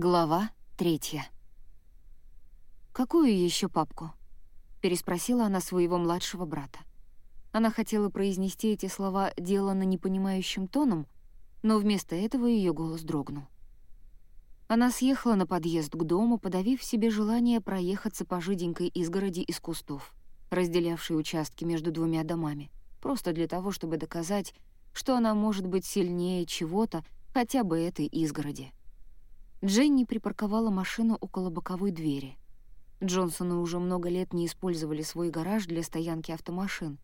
Глава третья. «Какую еще папку?» — переспросила она своего младшего брата. Она хотела произнести эти слова делано непонимающим тоном, но вместо этого ее голос дрогнул. Она съехала на подъезд к дому, подавив себе желание проехаться по жиденькой изгороди из кустов, разделявшей участки между двумя домами, просто для того, чтобы доказать, что она может быть сильнее чего-то, хотя бы этой изгороди. Дженни припарковала машину около боковой двери. Джонсоны уже много лет не использовали свой гараж для стоянки автомашин,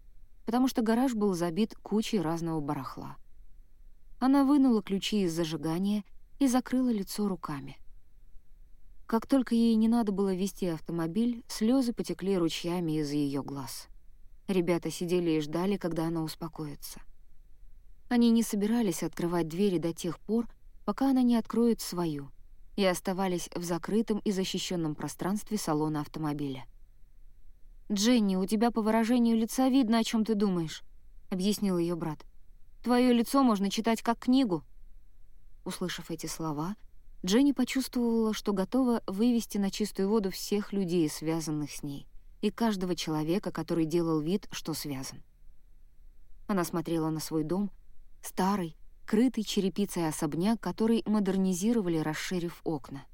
потому что гараж был забит кучей разного барахла. Она вынула ключи из зажигания и закрыла лицо руками. Как только ей не надо было вести автомобиль, слезы потекли ручьями из ее глаз. Ребята сидели и ждали, когда она успокоится. Они не собирались открывать двери до тех пор, пока она не откроет свою, и оставались в закрытом и защищенном пространстве салона автомобиля. «Дженни, у тебя по выражению лица видно, о чем ты думаешь», — объяснил ее брат. «Твое лицо можно читать как книгу». Услышав эти слова, Дженни почувствовала, что готова вывести на чистую воду всех людей, связанных с ней, и каждого человека, который делал вид, что связан. Она смотрела на свой дом, старый, крытый черепицей особняк, который модернизировали, расширив окна.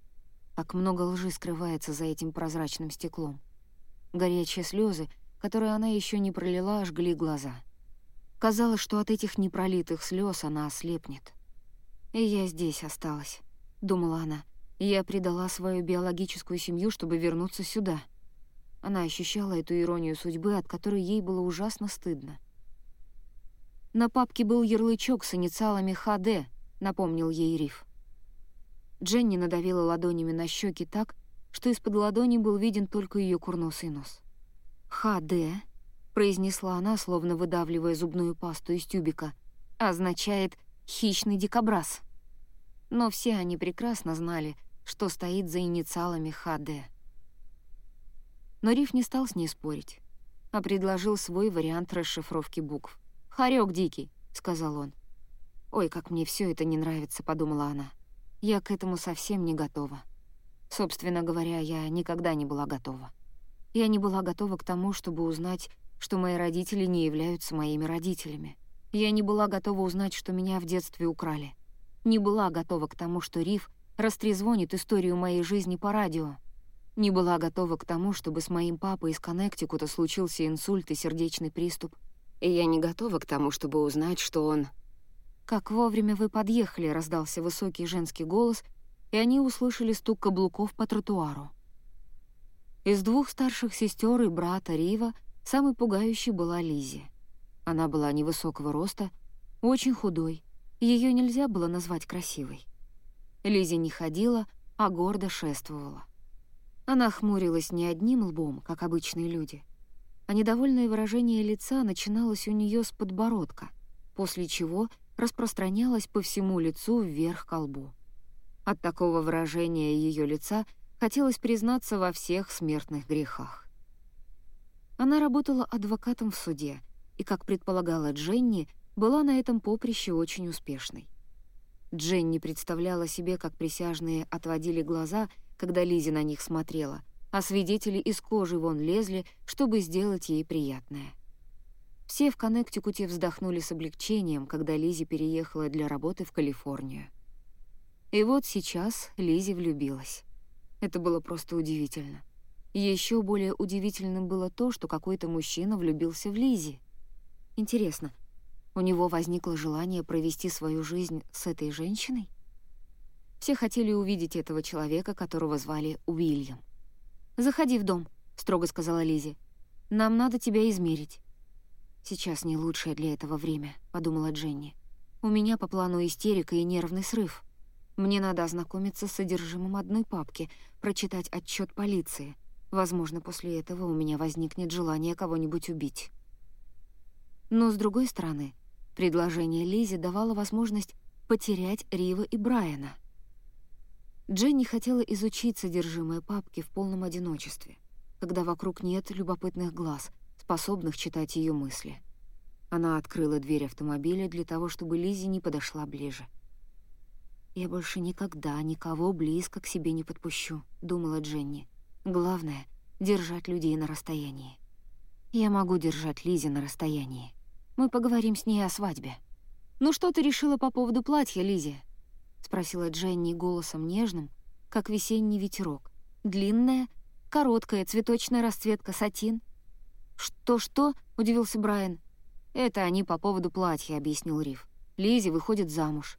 Как много лжи скрывается за этим прозрачным стеклом. Горячие слезы, которые она еще не пролила, жгли глаза. Казалось, что от этих непролитых слез она ослепнет. «И я здесь осталась», — думала она. «Я предала свою биологическую семью, чтобы вернуться сюда». Она ощущала эту иронию судьбы, от которой ей было ужасно стыдно. На папке был ярлычок с инициалами «ХД», напомнил ей Риф. Дженни надавила ладонями на щеки так, что из-под ладони был виден только ее курносый нос. «ХД», — произнесла она, словно выдавливая зубную пасту из тюбика, означает «хищный дикобраз». Но все они прекрасно знали, что стоит за инициалами ХД. Но Риф не стал с ней спорить, а предложил свой вариант расшифровки букв. «Хорёк дикий», — сказал он. «Ой, как мне все это не нравится», — подумала она. «Я к этому совсем не готова». Собственно говоря, я никогда не была готова. Я не была готова к тому, чтобы узнать, что мои родители не являются моими родителями. Я не была готова узнать, что меня в детстве украли. Не была готова к тому, что Риф растрезвонит историю моей жизни по радио. Не была готова к тому, чтобы с моим папой из Коннектикута случился инсульт и сердечный приступ — и я не готова к тому, чтобы узнать, что он... «Как вовремя вы подъехали», — раздался высокий женский голос, и они услышали стук каблуков по тротуару. Из двух старших сестер и брата Рива самой пугающей была Лизи. Она была невысокого роста, очень худой, ее нельзя было назвать красивой. Лизи не ходила, а гордо шествовала. Она хмурилась не одним лбом, как обычные люди — а недовольное выражение лица начиналось у нее с подбородка, после чего распространялось по всему лицу вверх к лбу. От такого выражения ее лица хотелось признаться во всех смертных грехах. Она работала адвокатом в суде, и, как предполагала Дженни, была на этом поприще очень успешной. Дженни представляла себе, как присяжные отводили глаза, когда Лизи на них смотрела, а свидетели из кожи вон лезли, чтобы сделать ей приятное. Все в Коннектикуте вздохнули с облегчением, когда Лизи переехала для работы в Калифорнию. И вот сейчас Лизи влюбилась. Это было просто удивительно. Еще более удивительным было то, что какой-то мужчина влюбился в Лизи. Интересно, у него возникло желание провести свою жизнь с этой женщиной? Все хотели увидеть этого человека, которого звали Уильям. «Заходи в дом», — строго сказала Лизи. «Нам надо тебя измерить». «Сейчас не лучшее для этого время», — подумала Дженни. «У меня по плану истерика и нервный срыв. Мне надо ознакомиться с содержимым одной папки, прочитать отчет полиции. Возможно, после этого у меня возникнет желание кого-нибудь убить». Но, с другой стороны, предложение Лизи давало возможность потерять Рива и Брайана — Дженни хотела изучить содержимое папки в полном одиночестве, когда вокруг нет любопытных глаз, способных читать ее мысли. Она открыла дверь автомобиля для того, чтобы Лизи не подошла ближе. «Я больше никогда никого близко к себе не подпущу», — думала Дженни. «Главное — держать людей на расстоянии». «Я могу держать Лизи на расстоянии. Мы поговорим с ней о свадьбе». «Ну что ты решила по поводу платья, Лизи?» — спросила Дженни голосом нежным, как весенний ветерок. «Длинная, короткая, цветочная расцветка, сатин». «Что-что?» — удивился Брайан. «Это они по поводу платья», — объяснил Риф. Лизи выходит замуж.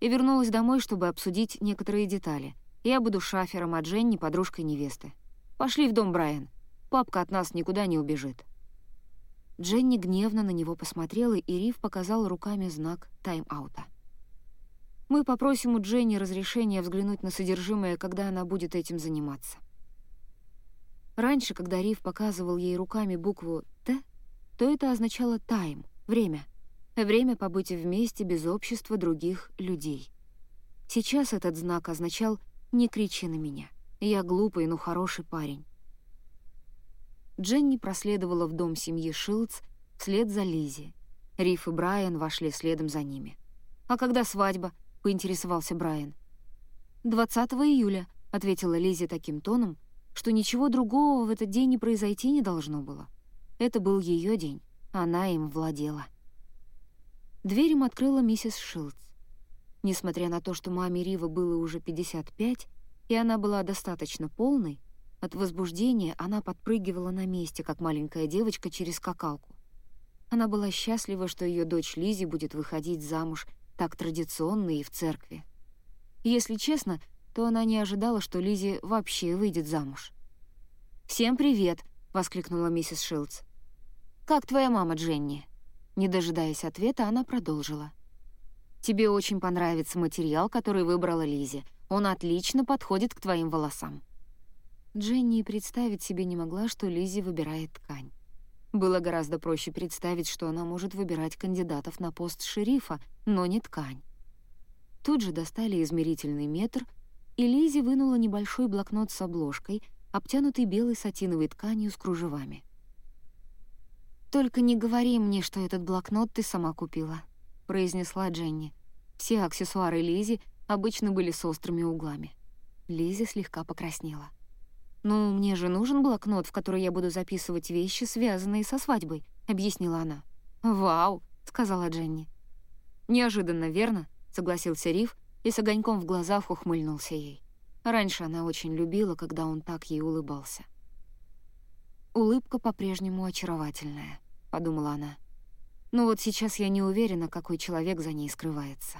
И вернулась домой, чтобы обсудить некоторые детали. Я буду шафером, а Дженни — подружкой невесты. Пошли в дом, Брайан. Папка от нас никуда не убежит. Дженни гневно на него посмотрела, и Риф показал руками знак тайм-аута. Мы попросим у Дженни разрешения взглянуть на содержимое, когда она будет этим заниматься. Раньше, когда Риф показывал ей руками букву «Т», то это означало «тайм» — время. Время побыть вместе без общества других людей. Сейчас этот знак означал «не кричи на меня, я глупый, но хороший парень». Дженни проследовала в дом семьи Шилдс вслед за Лизи. Риф и Брайан вошли следом за ними. «А когда свадьба?» — поинтересовался Брайан. «20 июля», — ответила Лизи таким тоном, что ничего другого в этот день не произойти не должно было. Это был ее день, она им владела. Дверь им открыла миссис Шилдс. Несмотря на то, что маме Рива было уже 55, и она была достаточно полной, от возбуждения она подпрыгивала на месте, как маленькая девочка через скакалку. Она была счастлива, что ее дочь Лизи будет выходить замуж так традиционно и в церкви. Если честно, то она не ожидала, что Лизи вообще выйдет замуж. «Всем привет!» — воскликнула миссис Шилдс. «Как твоя мама, Дженни?» Не дожидаясь ответа, она продолжила. «Тебе очень понравится материал, который выбрала Лизи. Он отлично подходит к твоим волосам». Дженни представить себе не могла, что Лизи выбирает ткань. Было гораздо проще представить, что она может выбирать кандидатов на пост шерифа, но не ткань. Тут же достали измерительный метр, и Лизи вынула небольшой блокнот с обложкой, обтянутый белой сатиновой тканью с кружевами. «Только не говори мне, что этот блокнот ты сама купила», — произнесла Дженни. Все аксессуары Лизи обычно были с острыми углами. Лизи слегка покраснела. «Ну, мне же нужен блокнот, в который я буду записывать вещи, связанные со свадьбой», — объяснила она. «Вау», — сказала Дженни. «Неожиданно, верно?» — согласился Риф и с огоньком в глазах ухмыльнулся ей. Раньше она очень любила, когда он так ей улыбался. Улыбка по-прежнему очаровательная подумала она. Но вот сейчас я не уверена, какой человек за ней скрывается.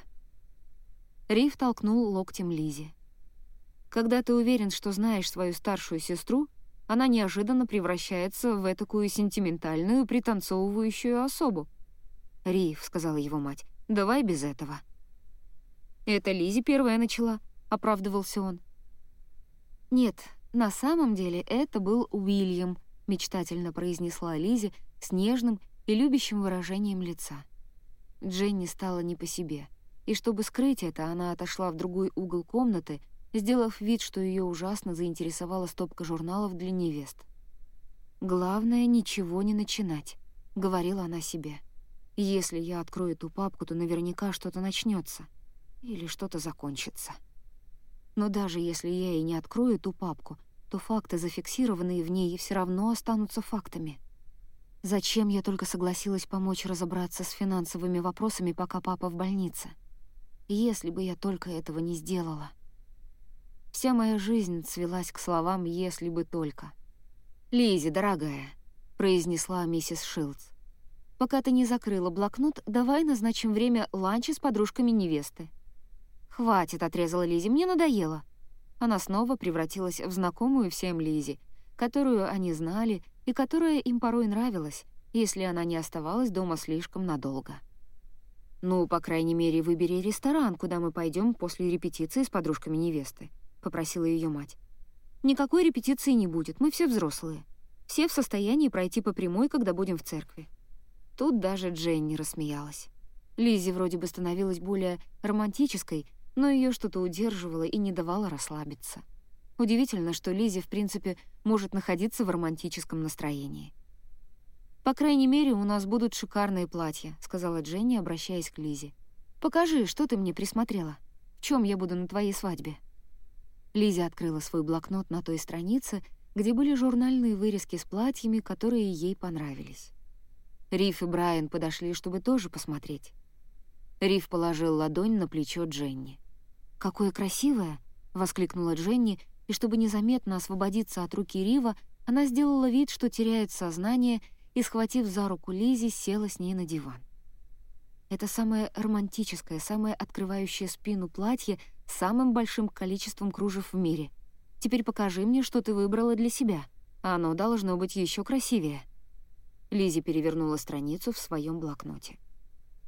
Риф толкнул локтем Лизи. Когда ты уверен, что знаешь свою старшую сестру, она неожиданно превращается в такую сентиментальную, пританцовывающую особу. «Риф», — сказала его мать, — «давай без этого». «Это Лизи первая начала», — оправдывался он. «Нет, на самом деле это был Уильям», — мечтательно произнесла Лизи с нежным и любящим выражением лица. Дженни стала не по себе, и чтобы скрыть это, она отошла в другой угол комнаты, сделав вид, что ее ужасно заинтересовала стопка журналов для невест. «Главное, ничего не начинать», — говорила она себе. «Если я открою эту папку, то наверняка что-то начнется или что-то закончится». Но даже если я и не открою эту папку, то факты, зафиксированные в ней, все равно останутся фактами — Зачем я только согласилась помочь разобраться с финансовыми вопросами, пока папа в больнице? Если бы я только этого не сделала. Вся моя жизнь свелась к словам «если бы только». «Лизи, дорогая», — произнесла миссис Шилдс, «пока ты не закрыла блокнот, давай назначим время ланча с подружками невесты». «Хватит», — отрезала Лизи, — «мне надоело». Она снова превратилась в знакомую всем Лизи, которую они знали и которая им порой нравилась, если она не оставалась дома слишком надолго. «Ну, по крайней мере, выбери ресторан, куда мы пойдем после репетиции с подружками невесты», — попросила ее мать. «Никакой репетиции не будет, мы все взрослые. Все в состоянии пройти по прямой, когда будем в церкви». Тут даже Дженни рассмеялась. Лизи вроде бы становилась более романтической, но ее что-то удерживало и не давало расслабиться. Удивительно, что Лизи, в принципе, может находиться в романтическом настроении. «По крайней мере, у нас будут шикарные платья», — сказала Дженни, обращаясь к Лизе. «Покажи, что ты мне присмотрела». чем я буду на твоей свадьбе?» Лизи открыла свой блокнот на той странице, где были журнальные вырезки с платьями, которые ей понравились. Риф и Брайан подошли, чтобы тоже посмотреть. Риф положил ладонь на плечо Дженни. «Какое красивое!» — воскликнула Дженни, и чтобы незаметно освободиться от руки Рива, она сделала вид, что теряет сознание, и, схватив за руку Лизи, села с ней на диван. Это самое романтическое, самое открывающее спину платье самым большим количеством кружев в мире. Теперь покажи мне, что ты выбрала для себя. Оно должно быть еще красивее. Лизи перевернула страницу в своем блокноте.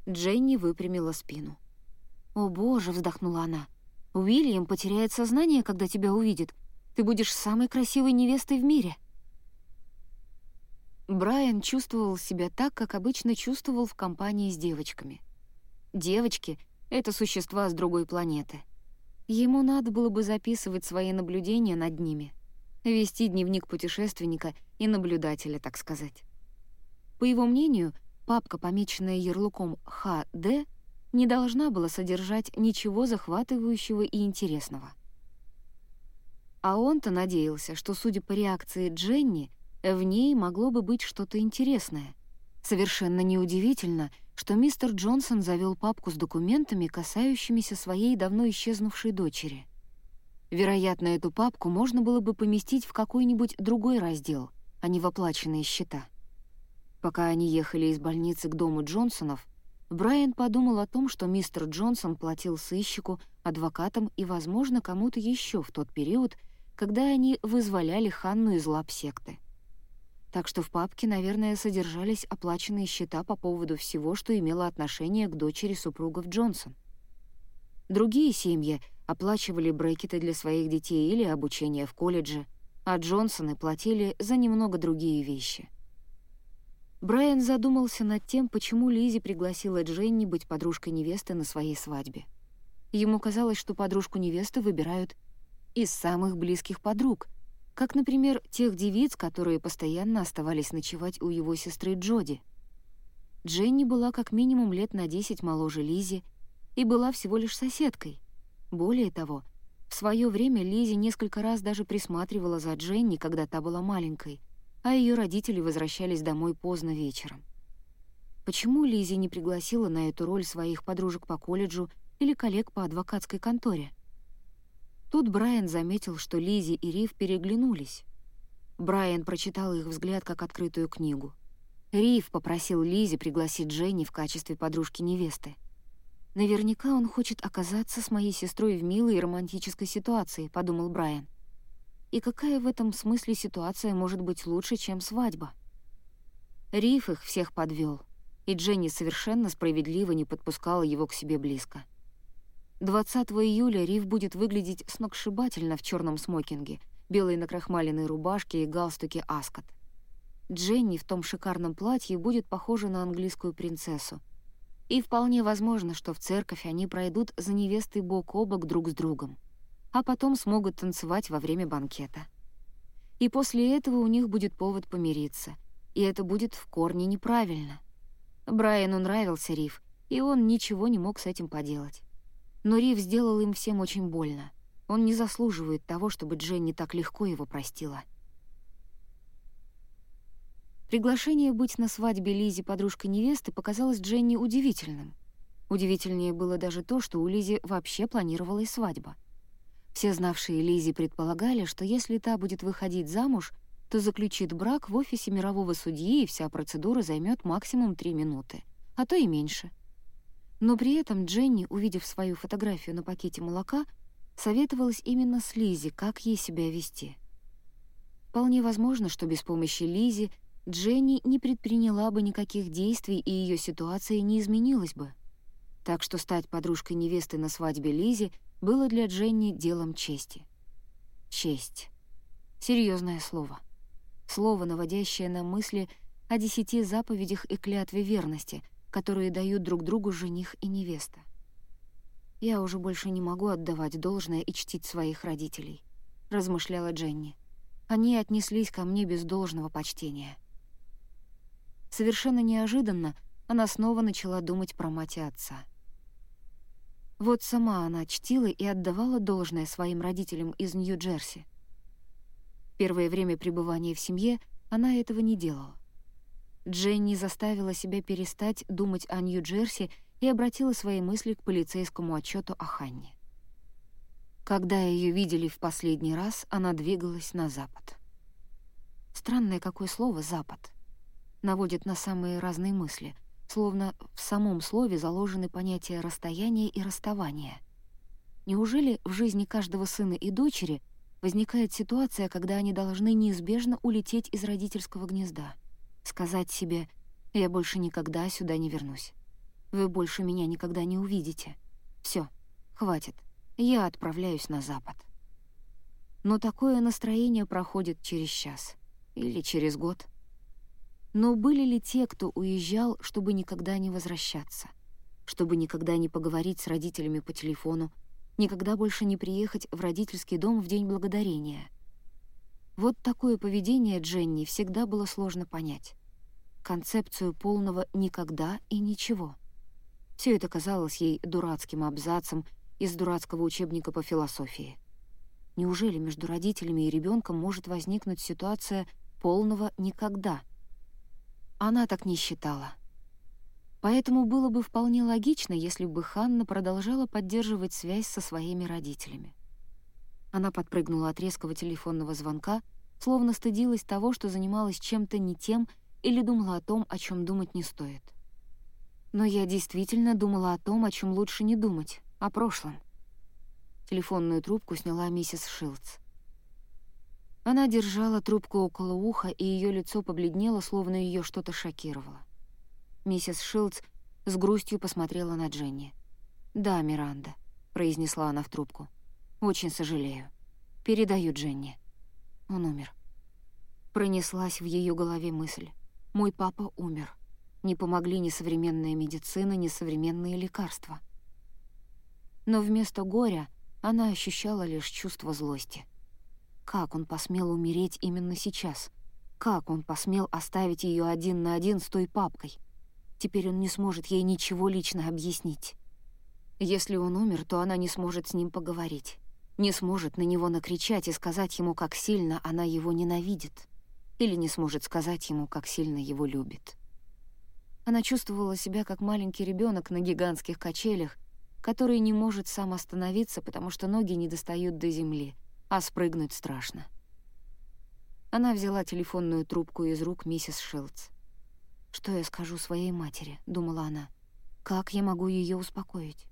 Дженни выпрямила спину. «О боже!» — вздохнула она. «Уильям потеряет сознание, когда тебя увидит. Ты будешь самой красивой невестой в мире». Брайан чувствовал себя так, как обычно чувствовал в компании с девочками. Девочки — это существа с другой планеты. Ему надо было бы записывать свои наблюдения над ними, вести дневник путешественника и наблюдателя, так сказать. По его мнению, папка, помеченная ярлыком «ХД», не должна была содержать ничего захватывающего и интересного. А он-то надеялся, что, судя по реакции Дженни, в ней могло бы быть что-то интересное. Совершенно неудивительно, что мистер Джонсон завел папку с документами, касающимися своей давно исчезнувшей дочери. Вероятно, эту папку можно было бы поместить в какой-нибудь другой раздел, а не в оплаченные счета. Пока они ехали из больницы к дому Джонсонов, Брайан подумал о том, что мистер Джонсон платил сыщику, адвокатам и, возможно, кому-то еще в тот период, когда они вызволяли Ханну из лап секты так что в папке, наверное, содержались оплаченные счета по поводу всего, что имело отношение к дочери супругов Джонсон. Другие семьи оплачивали брекеты для своих детей или обучение в колледже, а Джонсоны платили за немного другие вещи. Брайан задумался над тем, почему Лизи пригласила Дженни быть подружкой невесты на своей свадьбе. Ему казалось, что подружку невесты выбирают из самых близких подруг, как, например, тех девиц, которые постоянно оставались ночевать у его сестры Джоди. Дженни была как минимум лет на 10 моложе Лизи и была всего лишь соседкой. Более того, в свое время Лизи несколько раз даже присматривала за Дженни, когда та была маленькой, а ее родители возвращались домой поздно вечером. Почему Лизи не пригласила на эту роль своих подружек по колледжу или коллег по адвокатской конторе? Тут Брайан заметил, что Лизи и Рив переглянулись. Брайан прочитал их взгляд как открытую книгу. Рив попросил Лизи пригласить Дженни в качестве подружки-невесты. «Наверняка он хочет оказаться с моей сестрой в милой и романтической ситуации», — подумал Брайан. «И какая в этом смысле ситуация может быть лучше, чем свадьба?» Риф их всех подвел, и Дженни совершенно справедливо не подпускала его к себе близко. 20 июля Рив будет выглядеть сногсшибательно в черном смокинге, белой накрахмаленной рубашке и галстуке Аскот. Дженни в том шикарном платье будет похожа на английскую принцессу. И вполне возможно, что в церковь они пройдут за невестой бок о бок друг с другом, а потом смогут танцевать во время банкета. И после этого у них будет повод помириться, и это будет в корне неправильно. Брайану нравился Рив, и он ничего не мог с этим поделать. Но Рив сделал им всем очень больно. Он не заслуживает того, чтобы Дженни так легко его простила. Приглашение быть на свадьбе Лизи подружкой невесты показалось Дженни удивительным. Удивительнее было даже то, что у Лизи вообще планировалась свадьба. Все знавшие Лизи предполагали, что если та будет выходить замуж, то заключит брак в офисе мирового судьи, и вся процедура займет максимум три минуты, а то и меньше — но при этом Дженни, увидев свою фотографию на пакете молока, советовалась именно с Лизи, как ей себя вести. Вполне возможно, что без помощи Лизи Дженни не предприняла бы никаких действий, и ее ситуация не изменилась бы. Так что стать подружкой невесты на свадьбе Лизи было для Дженни делом чести. Честь. Серьезное слово. Слово, наводящее на мысли о десяти заповедях и клятве верности — которые дают друг другу жених и невеста. «Я уже больше не могу отдавать должное и чтить своих родителей», — размышляла Дженни. «Они отнеслись ко мне без должного почтения». Совершенно неожиданно она снова начала думать про мать и отца. Вот сама она чтила и отдавала должное своим родителям из Нью-Джерси. Первое время пребывания в семье она этого не делала. Дженни заставила себя перестать думать о Нью-Джерси и обратила свои мысли к полицейскому отчету о Ханне. Когда ее видели в последний раз, она двигалась на запад. Странное какое слово «запад». Наводит на самые разные мысли, словно в самом слове заложены понятия расстояния и расставания. Неужели в жизни каждого сына и дочери возникает ситуация, когда они должны неизбежно улететь из родительского гнезда? Сказать себе «я больше никогда сюда не вернусь». Вы больше меня никогда не увидите. Все, хватит. Я отправляюсь на запад. Но такое настроение проходит через час. Или через год. Но были ли те, кто уезжал, чтобы никогда не возвращаться? Чтобы никогда не поговорить с родителями по телефону, никогда больше не приехать в родительский дом в День Благодарения? Вот такое поведение Дженни всегда было сложно понять. Концепцию полного «никогда» и «ничего». Все это казалось ей дурацким абзацем из дурацкого учебника по философии. Неужели между родителями и ребенком может возникнуть ситуация полного «никогда»? Она так не считала. Поэтому было бы вполне логично, если бы Ханна продолжала поддерживать связь со своими родителями. Она подпрыгнула от резкого телефонного звонка, словно стыдилась того, что занималась чем-то не тем или думала о том, о чем думать не стоит. Но я действительно думала о том, о чем лучше не думать, о прошлом. Телефонную трубку сняла миссис Шилдс. Она держала трубку около уха, и ее лицо побледнело, словно ее что-то шокировало. Миссис Шилдс с грустью посмотрела на Дженни. «Да, Миранда», — произнесла она в трубку. «Очень сожалею. Передаю Дженни. Он умер». Пронеслась в ее голове мысль. «Мой папа умер». Не помогли ни современная медицина, ни современные лекарства. Но вместо горя она ощущала лишь чувство злости. Как он посмел умереть именно сейчас? Как он посмел оставить ее один на один с той папкой? Теперь он не сможет ей ничего лично объяснить. Если он умер, то она не сможет с ним поговорить. Не сможет на него накричать и сказать ему, как сильно она его ненавидит. Или не сможет сказать ему, как сильно его любит. Она чувствовала себя как маленький ребенок на гигантских качелях, который не может сам остановиться, потому что ноги не достают до земли, а спрыгнуть страшно. Она взяла телефонную трубку из рук миссис Шилдс. «Что я скажу своей матери?» — думала она. «Как я могу ее успокоить?»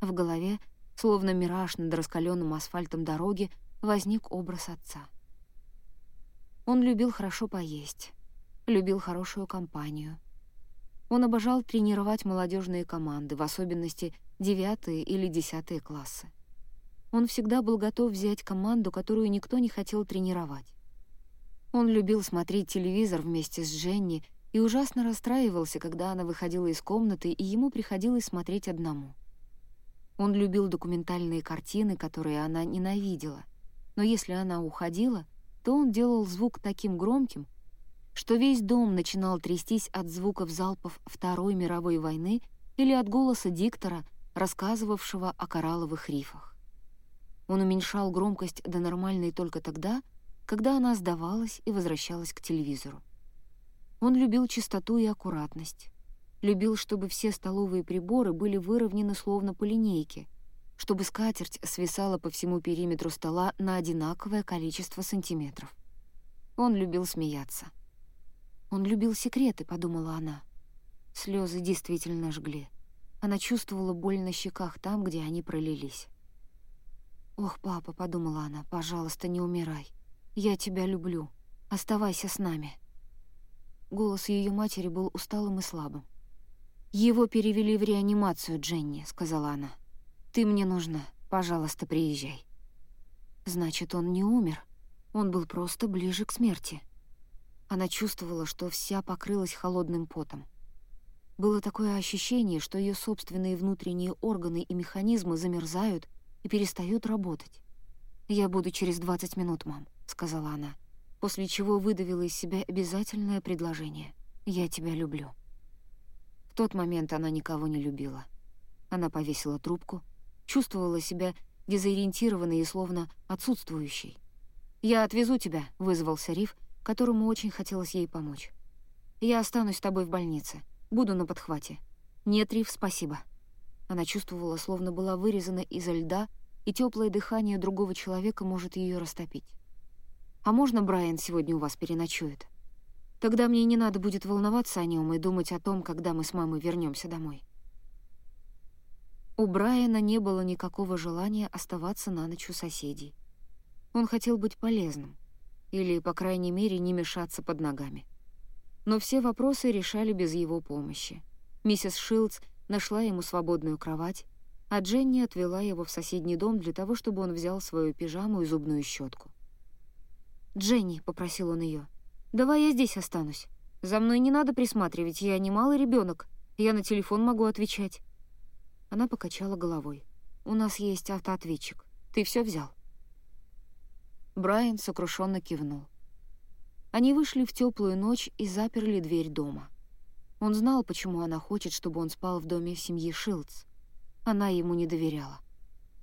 В голове, словно мираж над раскаленным асфальтом дороги, возник образ отца. Он любил хорошо поесть, любил хорошую компанию — он обожал тренировать молодежные команды, в особенности девятые или десятые классы. Он всегда был готов взять команду, которую никто не хотел тренировать. Он любил смотреть телевизор вместе с Дженни и ужасно расстраивался, когда она выходила из комнаты, и ему приходилось смотреть одному. Он любил документальные картины, которые она ненавидела, но если она уходила, то он делал звук таким громким, что весь дом начинал трястись от звуков залпов Второй мировой войны или от голоса диктора, рассказывавшего о коралловых рифах. Он уменьшал громкость до нормальной только тогда, когда она сдавалась и возвращалась к телевизору. Он любил чистоту и аккуратность. Любил, чтобы все столовые приборы были выровнены словно по линейке, чтобы скатерть свисала по всему периметру стола на одинаковое количество сантиметров. Он любил смеяться. Он любил секреты, подумала она. Слезы действительно жгли. Она чувствовала боль на щеках там, где они пролились. «Ох, папа», — подумала она, — «пожалуйста, не умирай. Я тебя люблю. Оставайся с нами». Голос ее матери был усталым и слабым. «Его перевели в реанимацию, Дженни», — сказала она. «Ты мне нужна. Пожалуйста, приезжай». Значит, он не умер. Он был просто ближе к смерти. Она чувствовала, что вся покрылась холодным потом. Было такое ощущение, что ее собственные внутренние органы и механизмы замерзают и перестают работать. «Я буду через 20 минут, мам», — сказала она, после чего выдавила из себя обязательное предложение. «Я тебя люблю». Тот момент она никого не любила. Она повесила трубку, чувствовала себя дезориентированной и словно отсутствующей. «Я отвезу тебя», — вызвался Риф, которому очень хотелось ей помочь. «Я останусь с тобой в больнице. Буду на подхвате». «Нет, Риф, спасибо». Она чувствовала, словно была вырезана изо льда, и теплое дыхание другого человека может ее растопить. «А можно Брайан сегодня у вас переночует? Тогда мне не надо будет волноваться о нем и думать о том, когда мы с мамой вернемся домой». У Брайана не было никакого желания оставаться на ночь у соседей. Он хотел быть полезным, или, по крайней мере, не мешаться под ногами. Но все вопросы решали без его помощи. Миссис Шилдс нашла ему свободную кровать, а Дженни отвела его в соседний дом для того, чтобы он взял свою пижаму и зубную щетку. «Дженни», — попросил он ее, — «давай я здесь останусь. За мной не надо присматривать, я не малый ребенок, я на телефон могу отвечать». Она покачала головой. «У нас есть автоответчик. Ты все взял?» Брайан сокрушенно кивнул. Они вышли в теплую ночь и заперли дверь дома. Он знал, почему она хочет, чтобы он спал в доме семьи Шилдс. Она ему не доверяла.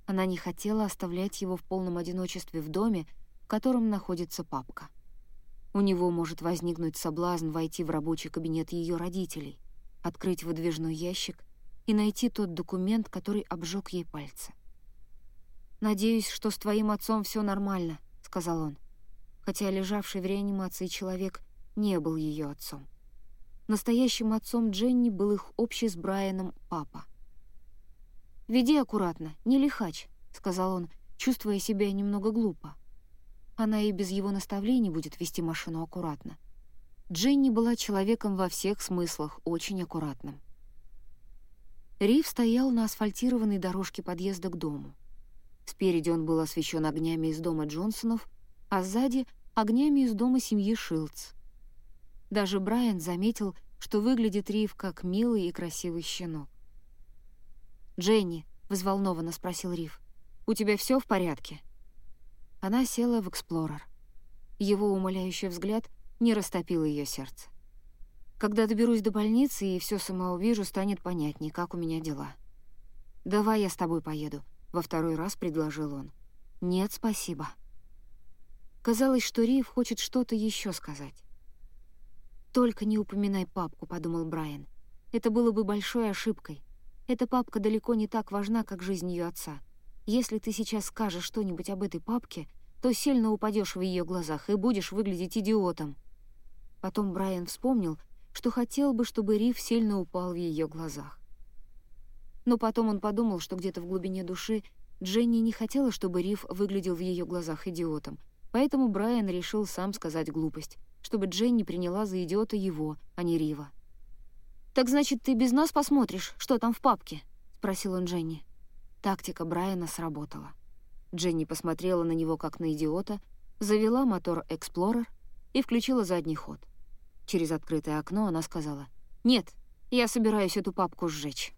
Она не хотела оставлять его в полном одиночестве в доме, в котором находится папка. У него может возникнуть соблазн войти в рабочий кабинет ее родителей, открыть выдвижной ящик и найти тот документ, который обжег ей пальцы. «Надеюсь, что с твоим отцом все нормально», — сказал он, хотя лежавший в реанимации человек не был ее отцом. Настоящим отцом Дженни был их общий с Брайаном папа. «Веди аккуратно, не лихач», — сказал он, чувствуя себя немного глупо. Она и без его наставлений будет вести машину аккуратно. Дженни была человеком во всех смыслах, очень аккуратным. Рив стоял на асфальтированной дорожке подъезда к дому. Спереди он был освещен огнями из дома Джонсонов, а сзади — огнями из дома семьи Шилдс. Даже Брайан заметил, что выглядит Рив как милый и красивый щенок. «Дженни», — взволнованно спросил Рив, — «у тебя все в порядке?» Она села в «Эксплорер». Его умоляющий взгляд не растопил ее сердце. Когда доберусь до больницы и все сама увижу, станет понятнее, как у меня дела. «Давай я с тобой поеду», — во второй раз предложил он. «Нет, спасибо». Казалось, что Рив хочет что-то еще сказать. «Только не упоминай папку», — подумал Брайан. «Это было бы большой ошибкой. Эта папка далеко не так важна, как жизнь ее отца. Если ты сейчас скажешь что-нибудь об этой папке, то сильно упадешь в ее глазах и будешь выглядеть идиотом». Потом Брайан вспомнил, что хотел бы, чтобы Риф сильно упал в ее глазах. Но потом он подумал, что где-то в глубине души Дженни не хотела, чтобы Риф выглядел в ее глазах идиотом, поэтому Брайан решил сам сказать глупость, чтобы Дженни приняла за идиота его, а не Рива. «Так значит, ты без нас посмотришь, что там в папке?» — спросил он Дженни. Тактика Брайана сработала. Дженни посмотрела на него как на идиота, завела мотор «Эксплорер» и включила задний ход. Через открытое окно она сказала, «Нет, я собираюсь эту папку сжечь».